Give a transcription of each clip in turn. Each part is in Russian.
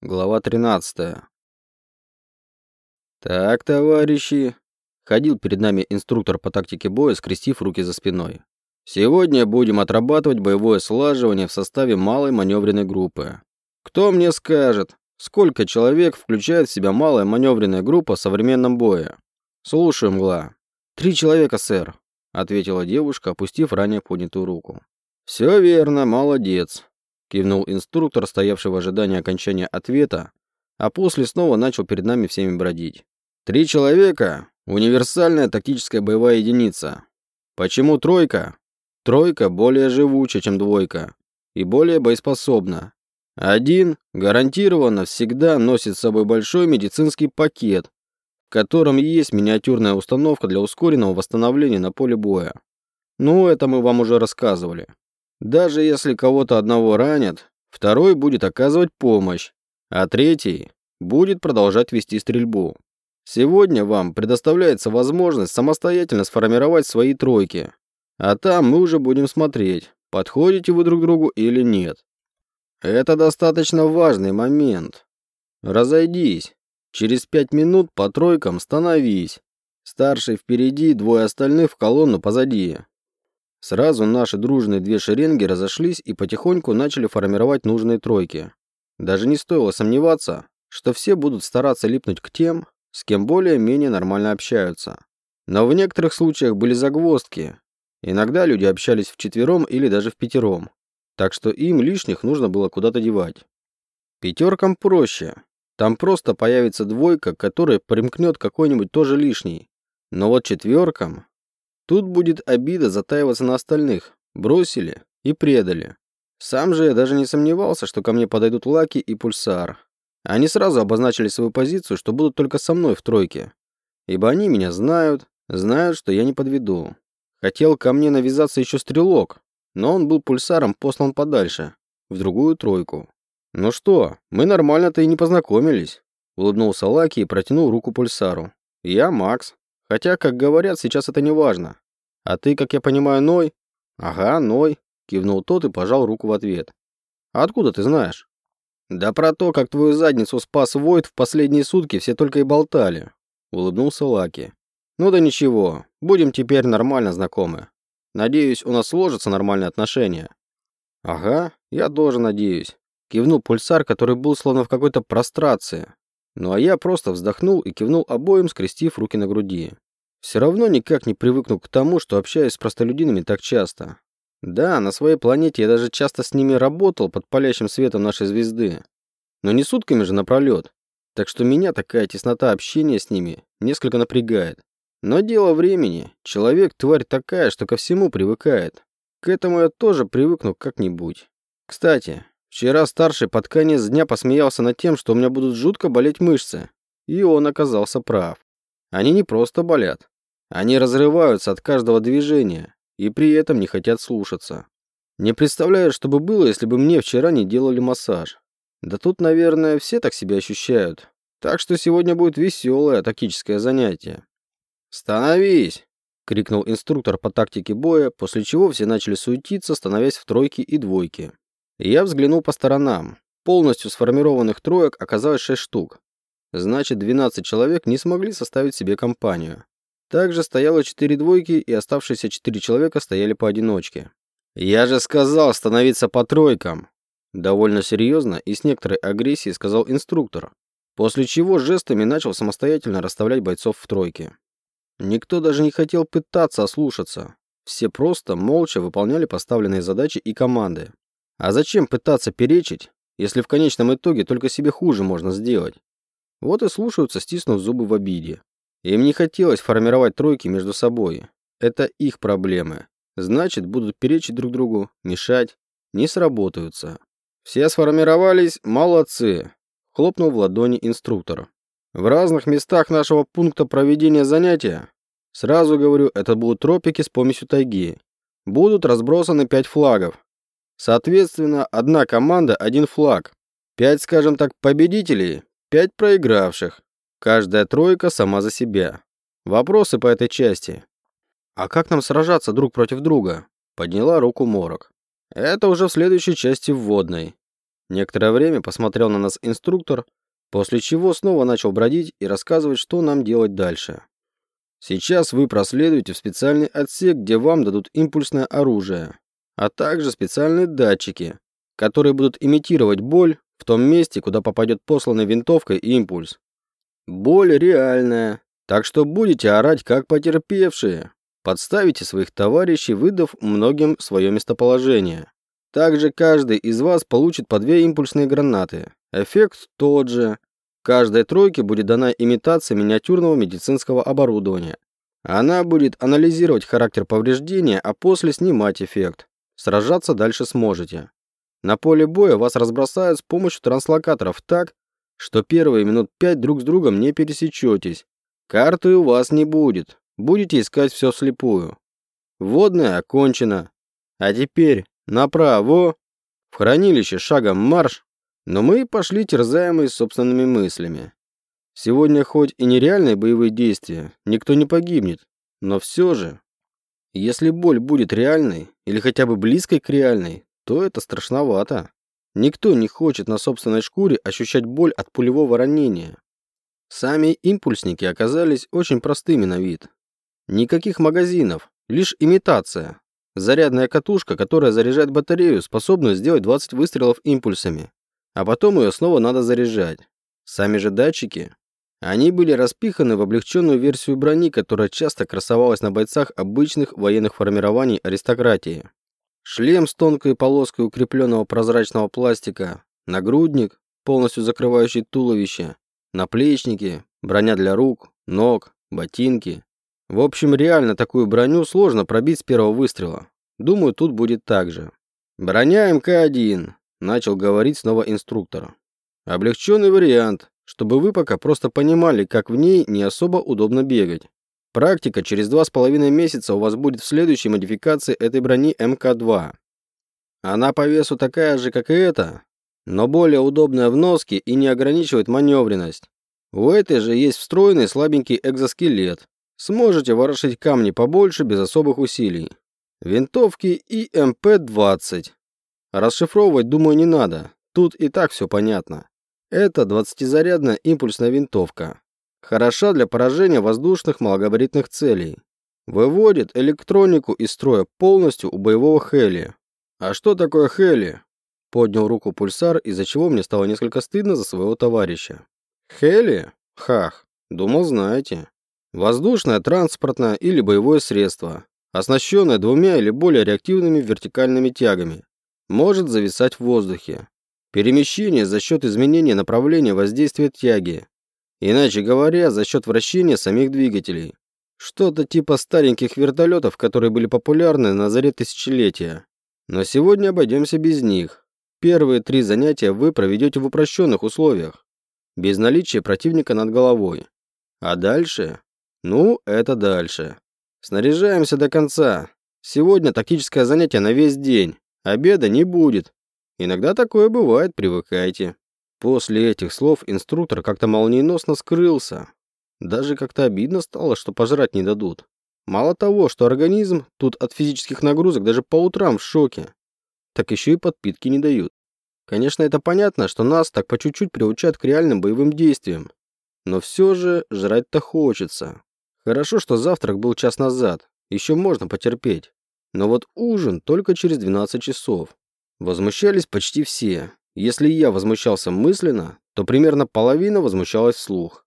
Глава 13. Так, товарищи. Ходил перед нами инструктор по тактике боя, скрестив руки за спиной. Сегодня будем отрабатывать боевое слаживание в составе малой маневренной группы. Кто мне скажет, сколько человек включает в себя малая маневренная группа в современном бое? Слушаю, мгла. Три человека, сэр, ответила девушка, опустив ранее поднятую руку. Все верно, молодец кивнул инструктор, стоявший в ожидании окончания ответа, а после снова начал перед нами всеми бродить. Три человека — универсальная тактическая боевая единица. Почему тройка? Тройка более живуча, чем двойка, и более боеспособна. Один гарантированно всегда носит с собой большой медицинский пакет, в котором есть миниатюрная установка для ускоренного восстановления на поле боя. Ну, это мы вам уже рассказывали. Даже если кого-то одного ранят, второй будет оказывать помощь, а третий будет продолжать вести стрельбу. Сегодня вам предоставляется возможность самостоятельно сформировать свои тройки, а там мы уже будем смотреть, подходите вы друг другу или нет. Это достаточно важный момент. Разойдись. Через пять минут по тройкам становись. Старший впереди, двое остальных в колонну позади. Сразу наши дружные две шеренги разошлись и потихоньку начали формировать нужные тройки. Даже не стоило сомневаться, что все будут стараться липнуть к тем, с кем более-менее нормально общаются. Но в некоторых случаях были загвоздки. Иногда люди общались вчетвером или даже в пятером, так что им лишних нужно было куда-то девать. Пятеркам проще. Там просто появится двойка, которая примкнет какой-нибудь тоже лишний. Но вот четверкам Тут будет обида затаиваться на остальных. Бросили и предали. Сам же я даже не сомневался, что ко мне подойдут Лаки и Пульсар. Они сразу обозначили свою позицию, что будут только со мной в тройке. Ибо они меня знают, знают, что я не подведу. Хотел ко мне навязаться еще Стрелок, но он был Пульсаром послан подальше, в другую тройку. «Ну что, мы нормально-то и не познакомились», — улыбнулся Лаки и протянул руку Пульсару. «Я Макс. Хотя, как говорят, сейчас это не важно. А ты, как я понимаю, Ной? Ага, Ной, кивнул тот и пожал руку в ответ. А откуда ты знаешь? Да про то, как твою задницу спас Войт в последние сутки, все только и болтали. Улыбнулся Лаки. Ну да ничего, будем теперь нормально знакомы. Надеюсь, у нас сложатся нормальные отношения. Ага, я тоже надеюсь. Кивнул пульсар, который был словно в какой-то прострации. Ну а я просто вздохнул и кивнул обоим, скрестив руки на груди. Все равно никак не привыкну к тому, что общаюсь с простолюдинами так часто. Да, на своей планете я даже часто с ними работал под палящим светом нашей звезды. Но не сутками же напролет. Так что меня такая теснота общения с ними несколько напрягает. Но дело времени. Человек – тварь такая, что ко всему привыкает. К этому я тоже привыкну как-нибудь. Кстати, Вчера старший под конец дня посмеялся над тем, что у меня будут жутко болеть мышцы. И он оказался прав. Они не просто болят. Они разрываются от каждого движения и при этом не хотят слушаться. Не представляю, что бы было, если бы мне вчера не делали массаж. Да тут, наверное, все так себя ощущают. Так что сегодня будет веселое тактическое занятие. «Становись!» — крикнул инструктор по тактике боя, после чего все начали суетиться, становясь в тройки и двойки. Я взглянул по сторонам. Полностью сформированных троек оказалось 6 штук. Значит, 12 человек не смогли составить себе компанию. Также стояло 4 двойки, и оставшиеся 4 человека стояли поодиночке. «Я же сказал становиться по тройкам!» Довольно серьезно и с некоторой агрессией сказал инструктор, после чего жестами начал самостоятельно расставлять бойцов в тройке. Никто даже не хотел пытаться ослушаться. Все просто молча выполняли поставленные задачи и команды. А зачем пытаться перечить, если в конечном итоге только себе хуже можно сделать? Вот и слушаются, стиснув зубы в обиде. Им не хотелось формировать тройки между собой. Это их проблемы. Значит, будут перечить друг другу, мешать, не сработаются. Все сформировались, молодцы, хлопнул в ладони инструктор. В разных местах нашего пункта проведения занятия, сразу говорю, это будут тропики с помощью тайги. Будут разбросаны пять флагов, Соответственно, одна команда, один флаг. Пять, скажем так, победителей, пять проигравших. Каждая тройка сама за себя. Вопросы по этой части. А как нам сражаться друг против друга? Подняла руку Морок. Это уже в следующей части вводной. Некоторое время посмотрел на нас инструктор, после чего снова начал бродить и рассказывать, что нам делать дальше. Сейчас вы проследуете в специальный отсек, где вам дадут импульсное оружие, а также специальные датчики, которые будут имитировать боль в том месте, куда попадет посланной винтовкой импульс. Боль реальная, так что будете орать как потерпевшие. Подставите своих товарищей, выдав многим свое местоположение. Также каждый из вас получит по две импульсные гранаты. Эффект тот же. Каждой тройке будет дана имитация миниатюрного медицинского оборудования. Она будет анализировать характер повреждения, а после снимать эффект. Сражаться дальше сможете. На поле боя вас разбросают с помощью транслокаторов так, что первые минут пять друг с другом не пересечетесь. Карты у вас не будет. Будете искать все слепую. Водная окончена. А теперь направо. В хранилище шагом марш. Но мы пошли терзаемые собственными мыслями. Сегодня хоть и нереальные боевые действия, никто не погибнет. Но все же, если боль будет реальной или хотя бы близкой к реальной, то это страшновато. Никто не хочет на собственной шкуре ощущать боль от пулевого ранения. Сами импульсники оказались очень простыми на вид. Никаких магазинов, лишь имитация. Зарядная катушка, которая заряжает батарею, способную сделать 20 выстрелов импульсами. А потом ее снова надо заряжать. Сами же датчики. Они были распиханы в облегченную версию брони, которая часто красовалась на бойцах обычных военных формирований аристократии. Шлем с тонкой полоской укрепленного прозрачного пластика, нагрудник, полностью закрывающий туловище, наплечники, броня для рук, ног, ботинки. В общем, реально такую броню сложно пробить с первого выстрела. Думаю, тут будет так же. «Броня МК-1», — начал говорить снова инструктор. «Облегченный вариант, чтобы вы пока просто понимали, как в ней не особо удобно бегать. Практика через два с половиной месяца у вас будет в следующей модификации этой брони МК-2. Она по весу такая же, как и эта, но более удобная в носке и не ограничивает маневренность. У этой же есть встроенный слабенький экзоскелет. Сможете ворошить камни побольше без особых усилий. Винтовки и МП-20. Расшифровывать, думаю, не надо. Тут и так все понятно. Это 20-зарядная импульсная винтовка. Хороша для поражения воздушных малогабаритных целей. Выводит электронику из строя полностью у боевого Хели. А что такое Хели? Поднял руку пульсар, из-за чего мне стало несколько стыдно за своего товарища. Хели? Хах. Думал, знаете. Воздушное, транспортное или боевое средство, оснащенное двумя или более реактивными вертикальными тягами, может зависать в воздухе. Перемещение за счет изменения направления воздействия тяги. Иначе говоря, за счет вращения самих двигателей. Что-то типа стареньких вертолетов, которые были популярны на заре тысячелетия. Но сегодня обойдемся без них. Первые три занятия вы проведете в упрощенных условиях, без наличия противника над головой. А дальше? Ну, это дальше. Снаряжаемся до конца. Сегодня тактическое занятие на весь день. Обеда не будет. Иногда такое бывает, привыкайте. После этих слов инструктор как-то молниеносно скрылся. Даже как-то обидно стало, что пожрать не дадут. Мало того, что организм тут от физических нагрузок даже по утрам в шоке так еще и подпитки не дают. Конечно, это понятно, что нас так по чуть-чуть приучают к реальным боевым действиям. Но все же жрать-то хочется. Хорошо, что завтрак был час назад. Еще можно потерпеть. Но вот ужин только через 12 часов. Возмущались почти все. Если я возмущался мысленно, то примерно половина возмущалась вслух.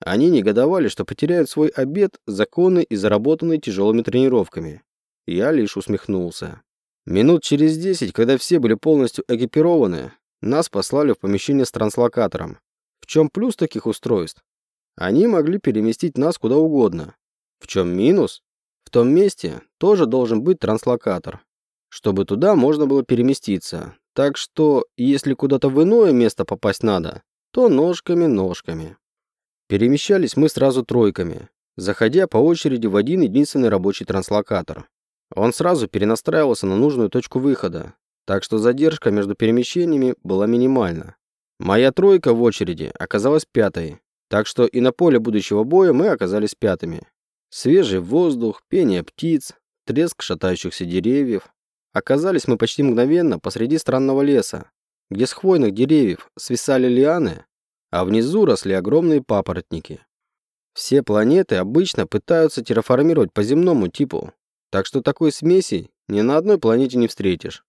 Они негодовали, что потеряют свой обед, законный и заработанный тяжелыми тренировками. Я лишь усмехнулся. Минут через десять, когда все были полностью экипированы, нас послали в помещение с транслокатором. В чем плюс таких устройств? Они могли переместить нас куда угодно. В чем минус? В том месте тоже должен быть транслокатор, чтобы туда можно было переместиться. Так что, если куда-то в иное место попасть надо, то ножками-ножками. Перемещались мы сразу тройками, заходя по очереди в один единственный рабочий транслокатор. Он сразу перенастраивался на нужную точку выхода, так что задержка между перемещениями была минимальна. Моя тройка в очереди оказалась пятой, так что и на поле будущего боя мы оказались пятыми. Свежий воздух, пение птиц, треск шатающихся деревьев. Оказались мы почти мгновенно посреди странного леса, где с хвойных деревьев свисали лианы, а внизу росли огромные папоротники. Все планеты обычно пытаются терраформировать по земному типу, так что такой смеси ни на одной планете не встретишь.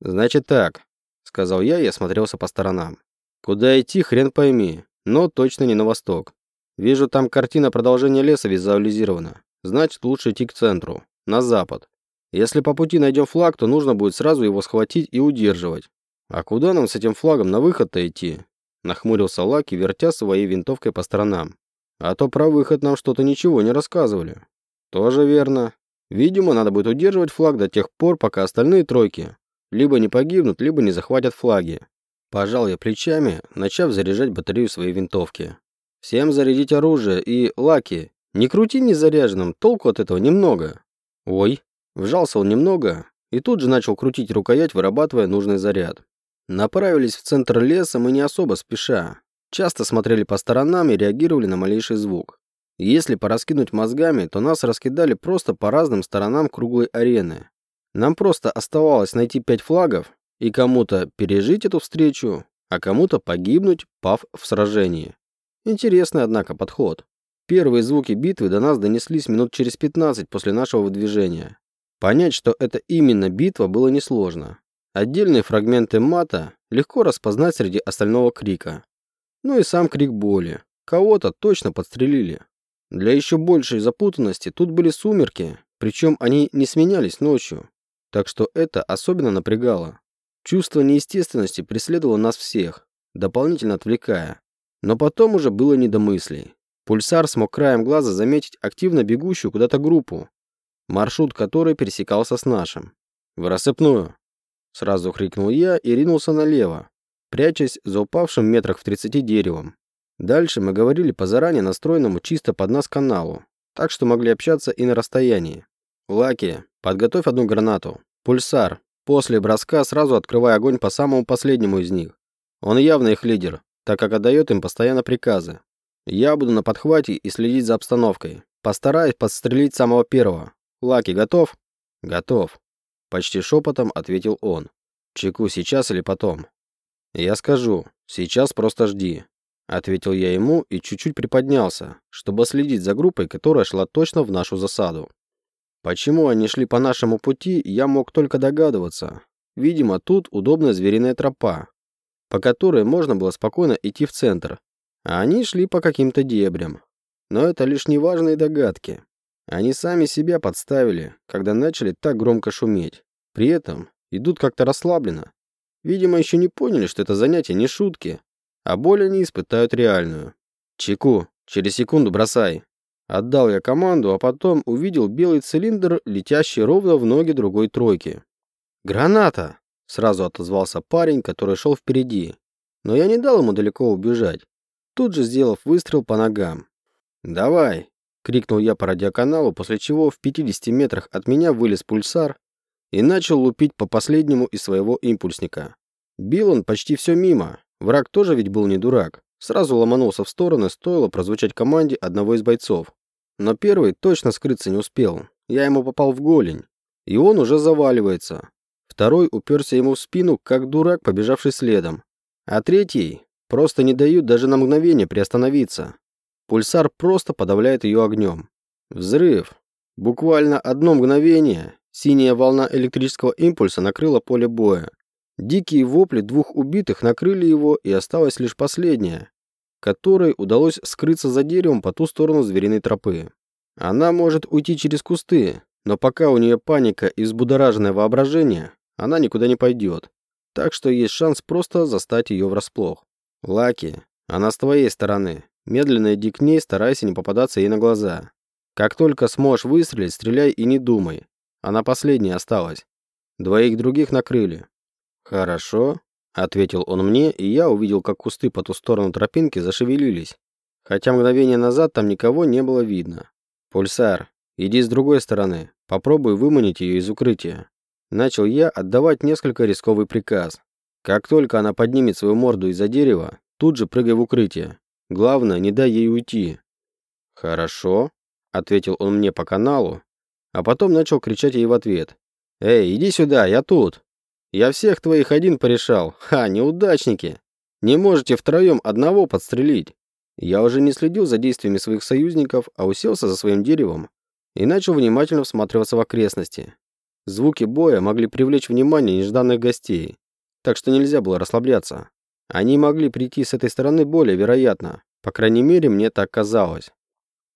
Значит так, сказал я и осмотрелся по сторонам. Куда идти, хрен пойми, но точно не на восток. Вижу, там картина продолжения леса визуализирована. Значит, лучше идти к центру, на запад. Если по пути найдем флаг, то нужно будет сразу его схватить и удерживать. А куда нам с этим флагом на выход-то идти? Нахмурился Лаки, вертя своей винтовкой по сторонам. А то про выход нам что-то ничего не рассказывали. Тоже верно. Видимо, надо будет удерживать флаг до тех пор, пока остальные тройки либо не погибнут, либо не захватят флаги. Пожал я плечами, начав заряжать батарею своей винтовки. Всем зарядить оружие и, Лаки, не крути незаряженным, толку от этого немного. Ой, вжался он немного и тут же начал крутить рукоять, вырабатывая нужный заряд. Направились в центр леса мы не особо спеша. Часто смотрели по сторонам и реагировали на малейший звук. Если пораскинуть мозгами, то нас раскидали просто по разным сторонам круглой арены. Нам просто оставалось найти пять флагов и кому-то пережить эту встречу, а кому-то погибнуть, пав в сражении. Интересный, однако, подход. Первые звуки битвы до нас донеслись минут через 15 после нашего выдвижения. Понять, что это именно битва, было несложно. Отдельные фрагменты мата легко распознать среди остального крика. Ну и сам крик боли. Кого-то точно подстрелили. Для еще большей запутанности тут были сумерки, причем они не сменялись ночью. Так что это особенно напрягало. Чувство неестественности преследовало нас всех, дополнительно отвлекая. Но потом уже было не до мыслей. Пульсар смог краем глаза заметить активно бегущую куда-то группу, маршрут которой пересекался с нашим. «В рассыпную!» Сразу крикнул я и ринулся налево, прячась за упавшим метрах в 30 деревом. Дальше мы говорили по заранее настроенному чисто под нас каналу, так что могли общаться и на расстоянии. «Лаки, подготовь одну гранату. Пульсар, после броска сразу открывай огонь по самому последнему из них. Он явно их лидер, так как отдает им постоянно приказы. Я буду на подхвате и следить за обстановкой. Постараюсь подстрелить самого первого. Лаки, готов? Готов. Почти шепотом ответил он. Чеку сейчас или потом? Я скажу. Сейчас просто жди. Ответил я ему и чуть-чуть приподнялся, чтобы следить за группой, которая шла точно в нашу засаду. Почему они шли по нашему пути, я мог только догадываться. Видимо, тут удобная звериная тропа, по которой можно было спокойно идти в центр, а они шли по каким-то дебрям. Но это лишь неважные догадки. Они сами себя подставили, когда начали так громко шуметь. При этом идут как-то расслабленно. Видимо, еще не поняли, что это занятие не шутки, а боль они испытают реальную. «Чеку, через секунду бросай!» Отдал я команду, а потом увидел белый цилиндр, летящий ровно в ноги другой тройки. «Граната!» — сразу отозвался парень, который шел впереди. Но я не дал ему далеко убежать тут же сделав выстрел по ногам. «Давай!» — крикнул я по радиоканалу, после чего в 50 метрах от меня вылез пульсар и начал лупить по последнему из своего импульсника. Бил он почти все мимо. Враг тоже ведь был не дурак. Сразу ломанулся в стороны, стоило прозвучать команде одного из бойцов. Но первый точно скрыться не успел. Я ему попал в голень. И он уже заваливается. Второй уперся ему в спину, как дурак, побежавший следом. А третий Просто не дают даже на мгновение приостановиться. Пульсар просто подавляет ее огнем. Взрыв. Буквально одно мгновение синяя волна электрического импульса накрыла поле боя. Дикие вопли двух убитых накрыли его, и осталась лишь последняя, которой удалось скрыться за деревом по ту сторону звериной тропы. Она может уйти через кусты, но пока у нее паника и взбудораженное воображение, она никуда не пойдет. Так что есть шанс просто застать ее врасплох. «Лаки, она с твоей стороны. Медленно иди к ней, старайся не попадаться ей на глаза. Как только сможешь выстрелить, стреляй и не думай. Она последняя осталась. Двоих других накрыли». «Хорошо», — ответил он мне, и я увидел, как кусты по ту сторону тропинки зашевелились. Хотя мгновение назад там никого не было видно. «Пульсар, иди с другой стороны. Попробуй выманить ее из укрытия». Начал я отдавать несколько рисковый приказ. Как только она поднимет свою морду из-за дерева, тут же прыгай в укрытие. Главное, не дай ей уйти. Хорошо, ответил он мне по каналу, а потом начал кричать ей в ответ. Эй, иди сюда, я тут. Я всех твоих один порешал. Ха, неудачники. Не можете втроем одного подстрелить. Я уже не следил за действиями своих союзников, а уселся за своим деревом и начал внимательно всматриваться в окрестности. Звуки боя могли привлечь внимание нежданных гостей, так что нельзя было расслабляться. Они могли прийти с этой стороны более вероятно, по крайней мере, мне так казалось.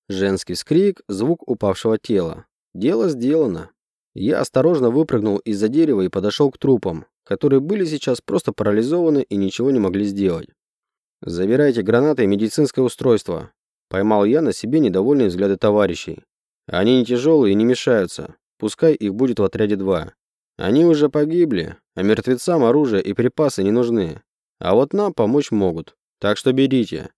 Женский вскрик, звук упавшего тела. Дело сделано. Я осторожно выпрыгнул из-за дерева и подошел к трупам, которые были сейчас просто парализованы и ничего не могли сделать. «Забирайте гранаты и медицинское устройство», Поймал я на себе недовольные взгляды товарищей. Они не тяжелые и не мешаются. Пускай их будет в отряде два. Они уже погибли, а мертвецам оружие и припасы не нужны. А вот нам помочь могут. Так что берите.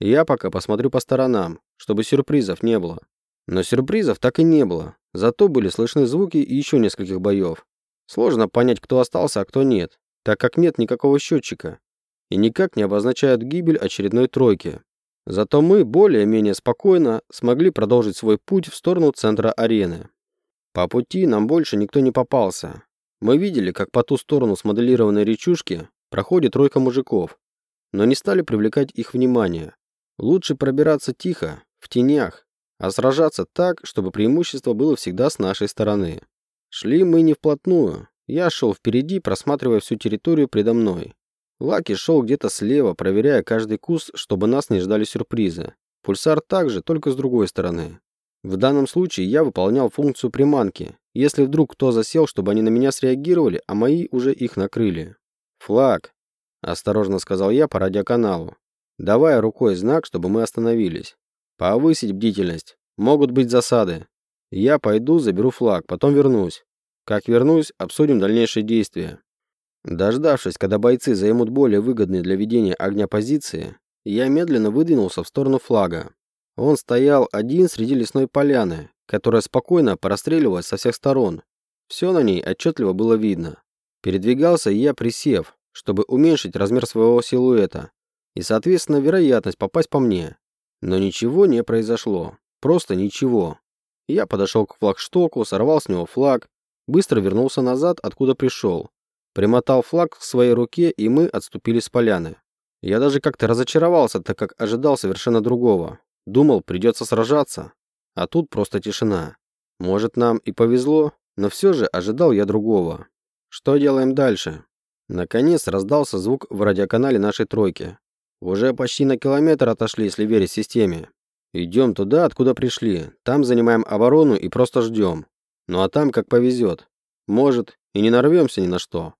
Я пока посмотрю по сторонам, чтобы сюрпризов не было. Но сюрпризов так и не было. Зато были слышны звуки и еще нескольких боев. Сложно понять, кто остался, а кто нет, так как нет никакого счетчика. И никак не обозначают гибель очередной тройки. Зато мы более-менее спокойно смогли продолжить свой путь в сторону центра арены. По пути нам больше никто не попался. Мы видели, как по ту сторону смоделированной речушки проходит тройка мужиков, но не стали привлекать их внимание. Лучше пробираться тихо, в тенях, а сражаться так, чтобы преимущество было всегда с нашей стороны. Шли мы не вплотную. Я шел впереди, просматривая всю территорию предо мной. Лаки шел где-то слева, проверяя каждый куст, чтобы нас не ждали сюрпризы. Пульсар также, только с другой стороны. В данном случае я выполнял функцию приманки, если вдруг кто засел, чтобы они на меня среагировали, а мои уже их накрыли. «Флаг», – осторожно сказал я по радиоканалу, давая рукой знак, чтобы мы остановились. «Повысить бдительность. Могут быть засады. Я пойду, заберу флаг, потом вернусь. Как вернусь, обсудим дальнейшие действия». Дождавшись, когда бойцы займут более выгодные для ведения огня позиции, я медленно выдвинулся в сторону флага. Он стоял один среди лесной поляны, которая спокойно простреливалась со всех сторон. Все на ней отчетливо было видно. Передвигался я присев, чтобы уменьшить размер своего силуэта и, соответственно, вероятность попасть по мне. Но ничего не произошло. Просто ничего. Я подошел к флагштоку, сорвал с него флаг, быстро вернулся назад, откуда пришел, Примотал флаг к своей руке, и мы отступили с поляны. Я даже как-то разочаровался, так как ожидал совершенно другого. Думал, придется сражаться. А тут просто тишина. Может, нам и повезло, но все же ожидал я другого. Что делаем дальше? Наконец раздался звук в радиоканале нашей тройки. Уже почти на километр отошли, если верить системе. Идем туда, откуда пришли. Там занимаем оборону и просто ждем. Ну а там как повезет. Может, и не нарвемся ни на что.